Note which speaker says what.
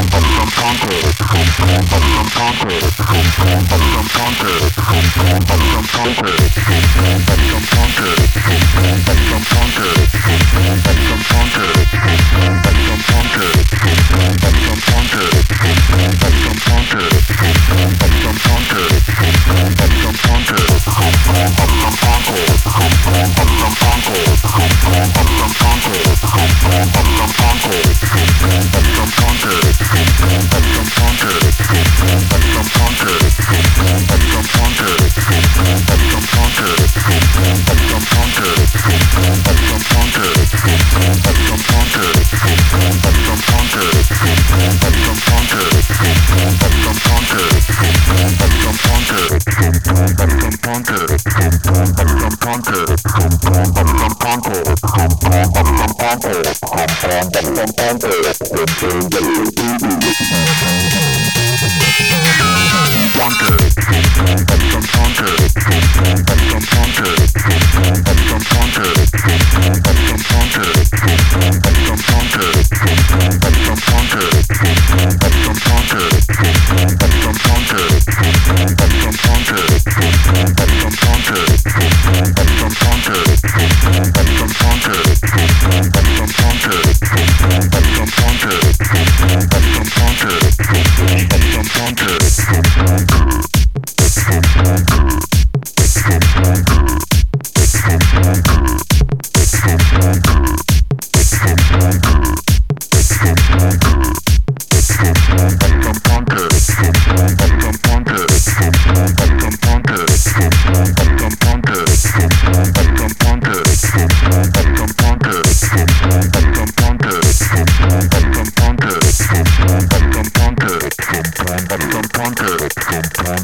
Speaker 1: Conquer.